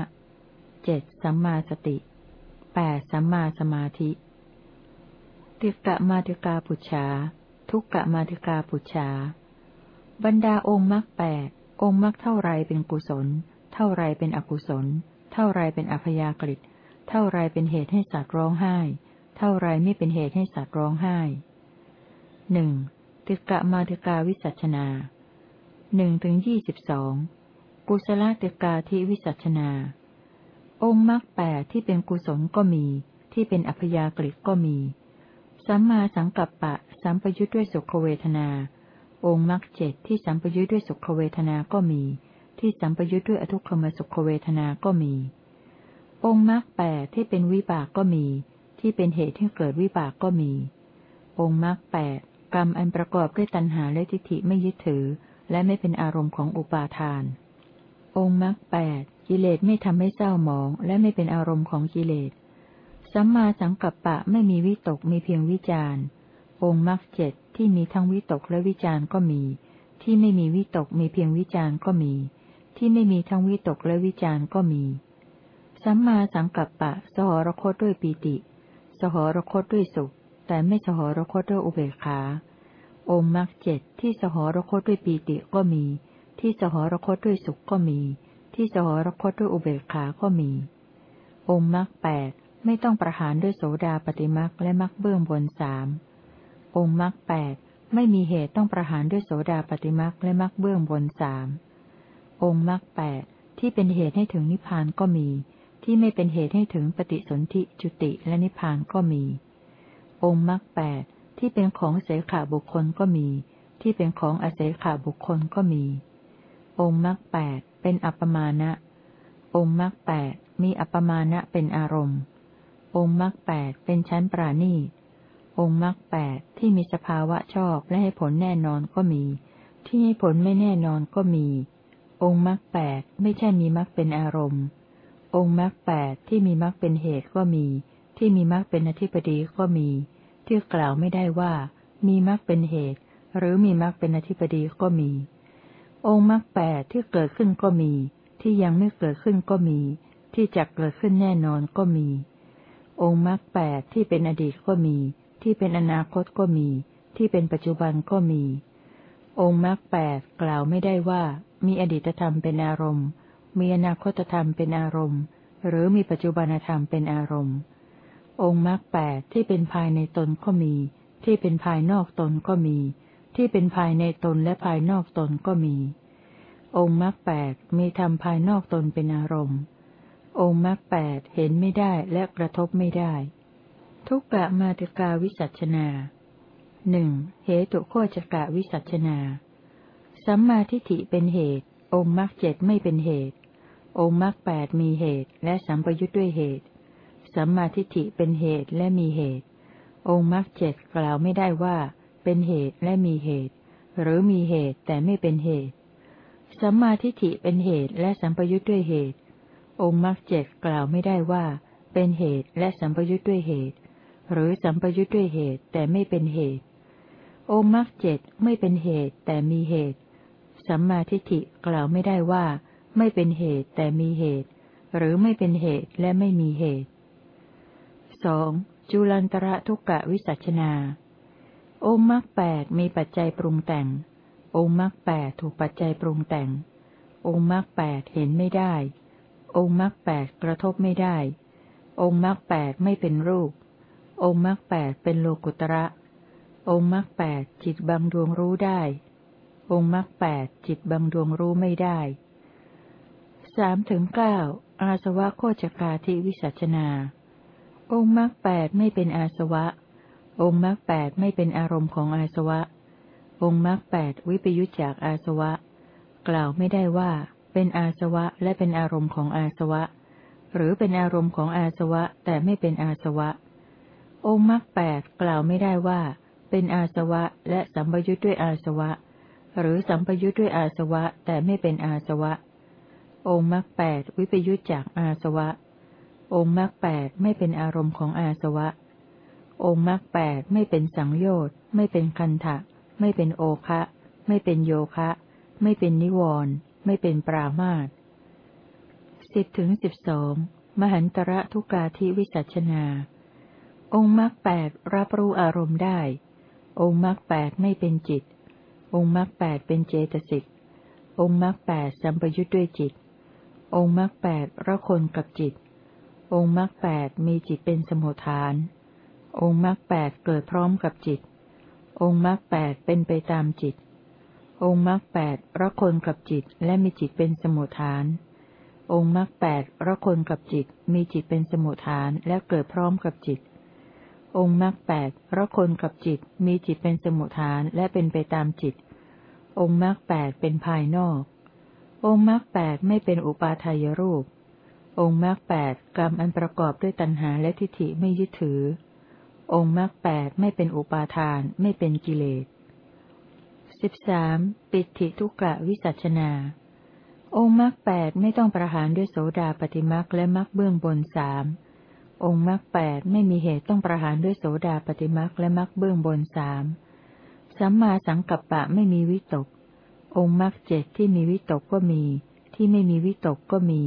เจ็ดสัมมาสติแปดสัมมาสมาธิ ติกะมาติกาปุจฉาทุกกะมาติกาปุจฉาบรรดาองค์มรรคแปดองค์มรรคเท่าไรเป็นกุศล เท่าไรเป็นอกุศล เท่าไรเป็นอัพยากฤิเท่าไรเป็นเหตุให้สัตว์ร้องไห้ เท่าไรไม่เป็นเหตุให้สัตว์ร้องไห้หนึ่งติกะมาติกาวิสัชนาหนึ่งถึงยี่สิบสองกุศลติกาที่วิสัชนา องค์มรรคแปดที่เป็นกุศลก็มี ที่เป็นอัพยากฤิก็มี สัมมาสังกัปปะ สัมปยุทธ์ด้วยสุขเวทนา องค์มรรคเจ็ดที่สัมปยุทธ์ด้วยสุขเวทนาก็มี ที่สัมปยุทธ์ด้วยอทุกขมสุขเวทนาก็มี องค์มรรคแปดที่เป็นวิบากก็มี ที่เป็นเหตุให้เกิดวิบากก็มี องค์มรรคแปดกรรมอันประกอบด้วยตัณหาและทิฏฐิไม่ยึดถือ และไม่เป็นอารมณ์ของอุปาทาน องค์มรรคแปดกิเลสไม่ทำให้เศร้าหมอง และไม่เป็นอารมณ์ของกิเลส สัมมาสังกัปปะไม่มีวิตกมีเพียงวิจารองค์มรรคเจ็ดที่มีทั้งวิตกและวิจารก็มี ที่ไม่มีวิตกมีเพียงวิจารก็มี ที่ไม่มีทั้งวิตกและวิจารก็มี สัมมาสังกัปปะ สหรคตด้วยปีติ สหรคตด้วยสุข แต่ไม่สหรคตด้วยอุเบกขา องค์มรรคเจ็ดที่สหรคตด้วยปีติก็มี ที่สหรคตด้วยสุขก็มี ที่สหรคตด้วยอุเบกขาก็มี องค์มรรคแปดไม่ต้องประหารด้วยโสดาปฏิมรรคและมรรคเบื้องบนสามองค์มรรคแปดไม่มีเหตุต้องประหารด้วยโสดาปฏิมรรคและมรรคเบื้องบนสาม องค์มรรคแปดที่เป็นเหตุให้ถึงนิพพานก็มี ที่ไม่เป็นเหตุให้ถึงปฏิสนธิจุติและนิพพานก็มี องค์มรรคแปดที่เป็นของเสขาบุคคลก็มี ที่เป็นของอเสขาบุคคลก็มี องค์มรรคแปดเป็นอัปมาณะองค์มรรคแปดมีอัปมาณะเป็นอารมณ์ องค์มรรคแปดเป็นชั้นปราณีตองค์มรรคแปดที่มีสภาวะชอบและให้ผลแน่นอนก็มี ที่ให้ผลไม่แน่นอนก็มี องค์มรรคแปดไม่ใช่มีมรรคเป็นอารมณ์ องค์มรรคแปดที่มีมรรคเป็นเหตุก็มี ที่มีมรรคเป็นอธิปดีก็มี ที่กล่าวไม่ได้ว่า มีมรรคเป็นเหตุ หรือมีมรรคเป็นอธิปดีก็มี องค์มรรคแปดที่เกิดขึ้นก็มี ที่ยังไม่เกิดขึ้นก็มี ที่จะเกิดขึ้นแน่นอนก็มี องค์มรรคแปดที่เป็นอดีตก็มี ที่เป็นอนาคตก็มี ที่เป็นปัจจุบันก็มี องค์มรรคแปดกล่าวไม่ได้ว่า มีอดีตธรรมเป็นอารมณ์ มีอนาคตธรรมเป็นอารมณ์ หรือมีปัจจุบันธรรมเป็นอารมณ์ องค์มรรคแปดที่เป็นภายในตนก็มี ที่เป็นภายนอกตนก็มี ที่เป็นภายในตนและภายนอกตนก็มี องค์มรรคแปดมีธรรมภายนอกตนเป็นอารมณ์ องค์มรรคแปดเห็นไม่ได้และกระทบไม่ได้ ทุกกะมาติกาวิสัชนา หนึ่งเหตุโคจกะวิสัชนา สัมมาทิฏฐิเป็นเหตุ องค์มรรคเจ็ดไม่เป็นเหตุ องค์มรรคแปดมีเหตุ และสัมปยุทธ์ด้วยเหตุ สัมมาทิฏฐิเป็นเหตุและมีเหตุ องค์มรรคเจ็ดกล่าวไม่ได้ว่า เป็นเหตุและมีเหตุ หรือมีเหตุแต่ไม่เป็นเหตุ สัมมาทิฏฐิเป็นเหตุและสัมปยุทธ์ด้วยเหตุ องค์มรรคเจ็ดกล่าวไม่ได้ว่า เป็นเหตุและสัมปยุทธ์ด้วยเหตุ หรือสัมปยุทธ์ด้วยเหตุแต่ไม่เป็นเหตุ โอมักเจ็ดไม่เป็นเหตุแต่มีเหตุ สัมมาทิฏฐิกล่าวไม่ได้ว่า ไม่เป็นเหตุแต่มีเหตุ หรือไม่เป็นเหตุและไม่มีเหตุสองจุลันตระทุกกะวิสัชนา โอมักแปดมีปัจจัยปรุงแต่ง โอมักแปดถูกปัจจัยปรุงแต่งองค์มรรคแปดเห็นไม่ได้องค์มรรคแปดกระทบไม่ได้องค์มรรคแปดไม่เป็นรูปองค์มรรคแปดเป็นโลกุตระ องค์มรรคแปดจิตบางดวงรู้ได้ องค์มรรคแปดจิตบางดวงรู้ไม่ได้สามถึงเก้าอาสวะโคจกาทิวิสัชนา องค์มรรคแปดไม่เป็นอาสวะ องค์มรรคแปดไม่เป็นอารมณ์ของอาสวะ องค์มรรคแปดวิปยุจจากอาสวะ กล่าวไม่ได้ว่า เป็นอาสวะและเป็นอารมณ์ของอาสวะ หรือเป็นอารมณ์ของอาสวะแต่ไม่เป็นอาสวะ องค์มรรคแปดกล่าวไม่ได้ว่า เป็นอาสวะและสัมปยุทธ์ด้วยอาสวะ หรือสัมปยุทธ์ด้วยอาสวะแต่ไม่เป็นอาสวะ องค์มรรคแปดวิปยุทธจากอาสวะ องค์มรรคแปดไม่เป็นอารมณ์ของอาสวะ องค์มรรคแปดไม่เป็นสังโยชน์ไม่เป็นคันทะไม่เป็นโอคะ ไม่เป็นโยคะ ไม่เป็นนิวรณ์ไม่เป็นปรามาตสิบถึงสิบสองมหันตระทุกาธิวิสัชนา องค์มรรคแปดรับรู้อารมณ์ได้ องค์มรรคแปดไม่เป็นจิต องค์มรรคแปดเป็นเจตสิก องค์มรรคแปดสัมปยุทธ์ด้วยจิต องค์มรรคแปดระคนกับจิต องค์มรรคแปดมีจิตเป็นสมุทฐาน องค์มรรคแปดเกิดพร้อมกับจิต องค์มรรคแปดเป็นไปตามจิต องค์มรรคแปดระคนกับจิตและมีจิตเป็นสมุทฐาน องค์มรรคแปดระคนกับจิต มีจิตเป็นสมุทฐานและเกิดพร้อมกับจิต องค์มรรคแปดระคนกับจิตมีจิตเป็นสมุทฐานและเป็นไปตามจิต องค์มรรคแปดเป็นภายนอก องค์มรรคแปดไม่เป็นอุปาทายรูป องค์มรรคแปดกรรมอันประกอบด้วยตัณหาและทิฏฐิไม่ยึดถือ องค์มรรคแปดไม่เป็นอุปาทานไม่เป็นกิเลสสิบสามปิติทุกะวิสัชนา องค์มรรคแปดไม่ต้องประหารด้วยโสดาปฏิมรรคและมรรคเบื้องบนสาม องค์มรรคแปดไม่มีเหตุต้องประหารด้วยโสดาปฏิมรรคและมรรคเบื้องบนสามสัมมาสังกัปปะไม่มีวิตก องค์มรรคเจ็ดที่มีวิตกก็มี ที่ไม่มีวิตกก็มี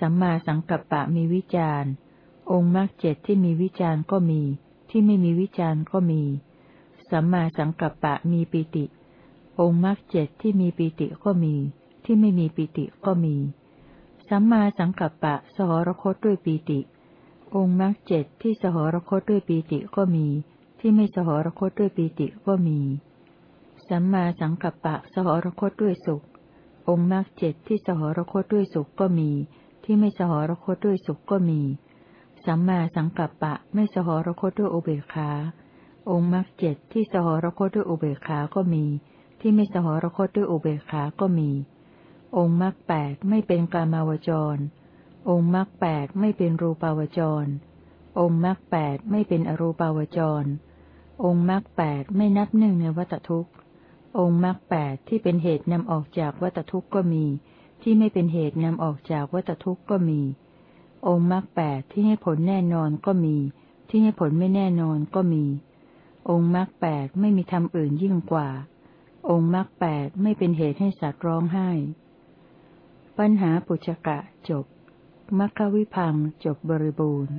สัมมาสังกัปปะมีวิจารองค์มรรคเจ็ดที่มีวิจารก็มี ที่ไม่มีวิจารก็มี สัมมาสังกัปปะมีปิติ องค์มรรคเจ็ดที่มีปิติก็มี ที่ไม่มีปิติก็มี สัมมาสังกัปปะสหรคตด้วยปิติ องค์มรรคเจ็ดที่สหรคตด้วยปีติก็มี ที่ไม่สหรคตด้วยปีติก็มี สัมมาสังกัปปะสหรคตด้วยสุข องค์มรรคเจ็ดที่สหรคตด้วยสุขก็มี ที่ไม่สหรคตด้วยสุขก็มี สัมมาสังกัปปะไม่สหรคตด้วยอุเบกขา องค์มรรคเจ็ดที่สหรคตด้วยอุเบกขาก็มี ที่ไม่สหรคตด้วยอุเบกขาก็มี องค์มรรคแปดไม่เป็นกามาวจร องค์มรรคแปดไม่เป็นรูปาวจร องค์มรรคแปดไม่เป็นอรูปาวจร องค์มรรคแปดไม่นับหนึ่งในวัตทุกข์ องค์มรรคแปดที่เป็นเหตุนำออกจากวัตทุกข์ก็มี ที่ไม่เป็นเหตุนำออกจากวัตทุกข์ก็มี องค์มรรคแปดที่ให้ผลแน่นอนก็มี ที่ให้ผลไม่แน่นอนก็มี องค์มรรคแปดไม่มีธรรมอื่นยิ่งกว่า องค์มรรคแปดไม่เป็นเหตุให้สัตว์ร้องไห้ ปัญหาปุจกะจบ มัคควิพังจบบริบูรณ์